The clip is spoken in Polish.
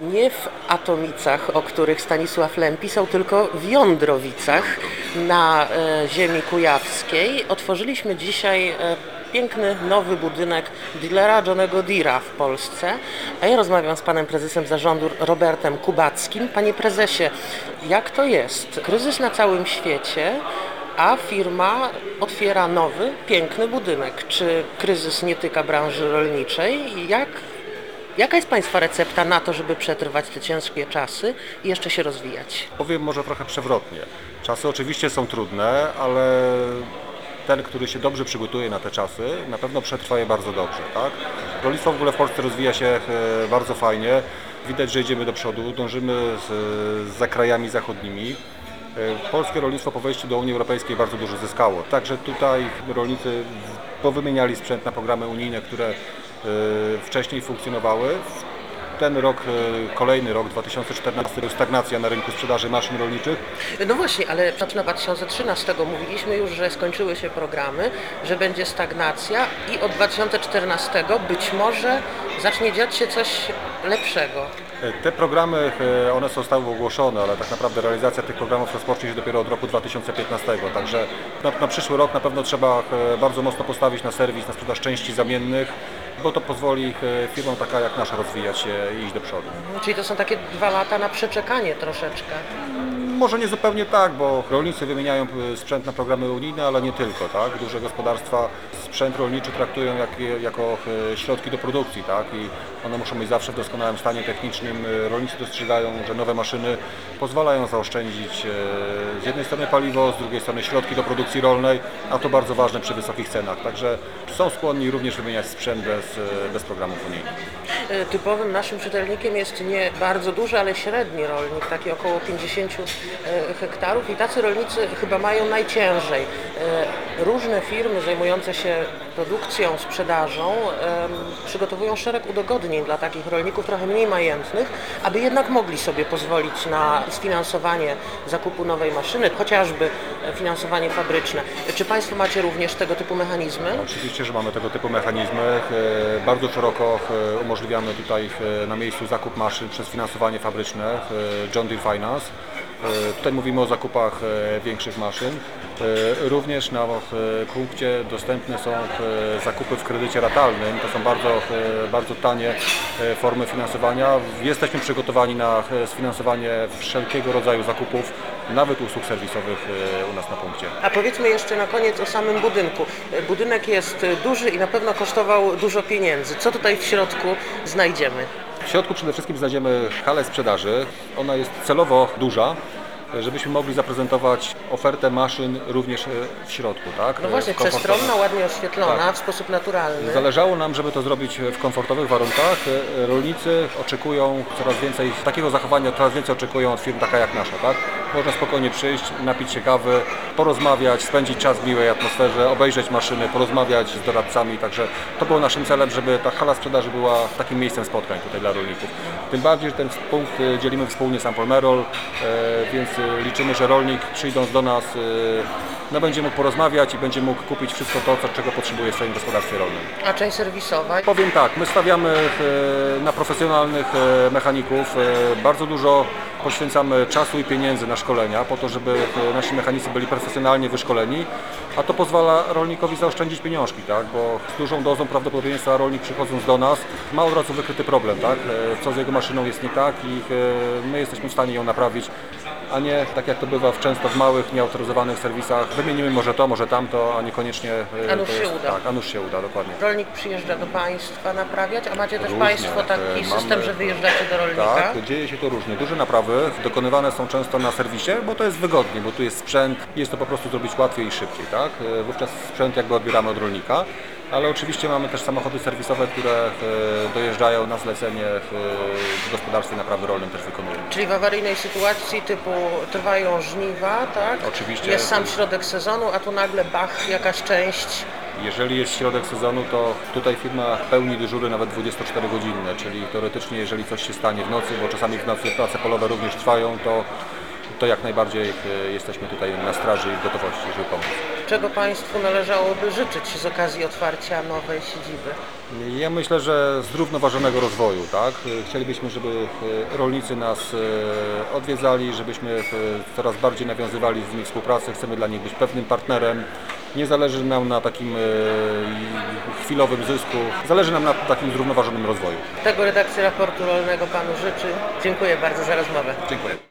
Nie w Atomicach, o których Stanisław Lem pisał, tylko w Jądrowicach na e, ziemi kujawskiej. Otworzyliśmy dzisiaj e, piękny, nowy budynek dealera Johnego Deera w Polsce. A ja rozmawiam z panem prezesem zarządu Robertem Kubackim. Panie prezesie, jak to jest? Kryzys na całym świecie, a firma otwiera nowy, piękny budynek. Czy kryzys nie tyka branży rolniczej? Jak Jaka jest Państwa recepta na to, żeby przetrwać te ciężkie czasy i jeszcze się rozwijać? Powiem może trochę przewrotnie. Czasy oczywiście są trudne, ale ten, który się dobrze przygotuje na te czasy, na pewno przetrwa je bardzo dobrze. Tak? Rolnictwo w ogóle w Polsce rozwija się e, bardzo fajnie. Widać, że idziemy do przodu, dążymy z, za krajami zachodnimi. E, Polskie rolnictwo po wejściu do Unii Europejskiej bardzo dużo zyskało. Także tutaj rolnicy powymieniali sprzęt na programy unijne, które wcześniej funkcjonowały. Ten rok, e, kolejny rok 2014 był stagnacja na rynku sprzedaży maszyn rolniczych. No właśnie, ale od 2013 mówiliśmy już, że skończyły się programy, że będzie stagnacja i od 2014 być może zacznie dziać się coś lepszego. E, Te programy, one zostały ogłoszone, ale tak naprawdę realizacja tych programów rozpocznie się dopiero od roku 2015. Także na, na przyszły rok na pewno trzeba bardzo mocno postawić na serwis, na sprzedaż części zamiennych, bo to pozwoli e, firmom taka jak nasza rozwijać się i iść do przodu. Czyli to są takie dwa lata na przeczekanie troszeczkę. Może nie zupełnie tak, bo rolnicy wymieniają e, sprzęt na programy unijne, ale nie tylko, tak? Duże gospodarstwa sprzęt rolniczy traktują jak, jako e, środki do produkcji, tak? I one muszą być zawsze w doskonałym stanie technicznym. E, Rolnicy dostrzegają, że nowe maszyny pozwalają zaoszczędzić e, z jednej strony paliwo, z drugiej strony środki do produkcji rolnej, a to bardzo ważne przy wysokich cenach. Także są skłonni również wymieniać sprzęt bez, bez programów unijnych. E, Typowym naszym czytelnikiem jest nie bardzo duży, ale średni rolnik, taki około 50 e, hektarów i tacy rolnicy chyba mają najciężej. E, Różne firmy zajmujące się produkcją, sprzedażą przygotowują szereg udogodnień dla takich rolników trochę mniej majętnych, aby jednak mogli sobie pozwolić na sfinansowanie zakupu nowej maszyny, chociażby e, finansowanie fabryczne. Czy Państwo macie również tego typu mechanizmy? Oczywiście, że mamy tego typu mechanizmy. E, Bardzo szeroko e, umożliwiamy tutaj na miejscu zakup maszyn przez finansowanie fabryczne John Deere Finance. E, Tutaj mówimy o zakupach e, większych maszyn. E, Również na punkcie dostępne są zakupy w kredycie ratalnym. To są bardzo, bardzo tanie formy finansowania. Jesteśmy przygotowani na sfinansowanie wszelkiego rodzaju zakupów, nawet usług serwisowych u nas na punkcie. A powiedzmy jeszcze na koniec o samym budynku. Budynek jest duży i na pewno kosztował dużo pieniędzy. Co tutaj w środku znajdziemy? W środku przede wszystkim znajdziemy halę sprzedaży. Ona jest celowo duża, żebyśmy mogli zaprezentować ofertę maszyn również e, w środku. Tak? No właśnie, komfortowym- przestronna, ładnie oświetlona, Tak. w sposób naturalny. Zależało nam, żeby to zrobić w komfortowych warunkach. E, Rolnicy oczekują coraz więcej takiego zachowania, coraz więcej oczekują od firm taka jak nasza. Tak? Można spokojnie przyjść, napić się kawy, porozmawiać, spędzić czas w miłej atmosferze, obejrzeć maszyny, porozmawiać z doradcami. Także to było naszym celem, żeby ta hala sprzedaży była takim miejscem spotkań tutaj dla rolników. Tym bardziej, że ten punkt e, dzielimy wspólnie z Ampolmerol, e, więc e, liczymy, że rolnik przyjdąc do nas no, będzie mógł porozmawiać i będzie mógł kupić wszystko to, co, czego potrzebuje w swoim gospodarstwie rolnym. A część serwisowa? Powiem tak, my stawiamy e, na profesjonalnych e, mechaników. E, Bardzo dużo poświęcamy czasu i pieniędzy na szkolenia po to, żeby nasi mechanicy byli profesjonalnie wyszkoleni, a to pozwala rolnikowi zaoszczędzić pieniążki, tak? bo z dużą dozą prawdopodobieństwa rolnik przychodząc do nas ma od razu wykryty problem, tak? Co z jego maszyną jest nie tak i my jesteśmy w stanie ją naprawić, a nie tak jak to bywa w, często w małych, nieautoryzowanych serwisach, wymienimy może to, może tamto, a niekoniecznie e, A nuż się uda. Tak, a nuż się uda, dokładnie. Rolnik przyjeżdża do Państwa naprawiać, a macie też Różnie. Państwo taki E, system, mamy- że wyjeżdżacie do rolnika? Tak, dzieje się to różnie. Duże naprawy dokonywane są często na serwisie, bo to jest wygodnie, bo tu jest sprzęt, jest to po prostu zrobić łatwiej i szybciej, tak? E, Wówczas sprzęt jakby odbieramy od rolnika. Ale oczywiście mamy też samochody serwisowe, które e, dojeżdżają na zlecenie e, w gospodarstwie naprawy rolnym też wykonują. Czyli w awaryjnej sytuacji typu trwają żniwa, tak? Oczywiście. Jest sam środek sezonu, a tu nagle bach, jakaś część. Jeżeli jest środek sezonu, to tutaj firma pełni dyżury nawet 24-godzinne, czyli teoretycznie jeżeli coś się stanie w nocy, bo czasami w nocy prace polowe również trwają, to to jak najbardziej e, jesteśmy tutaj na straży i w gotowości, żeby pomóc. Czego Państwu należałoby życzyć z okazji otwarcia nowej siedziby? Ja myślę, że zrównoważonego rozwoju, tak? Chcielibyśmy, żeby e, rolnicy nas e, odwiedzali, żebyśmy coraz bardziej nawiązywali z nimi współpracę, chcemy dla nich być pewnym partnerem. Nie zależy nam na takim chwilowym zysku, zależy nam na takim zrównoważonym rozwoju. Tego redakcja raportu rolnego Panu życzy. Dziękuję bardzo za rozmowę. Dziękuję.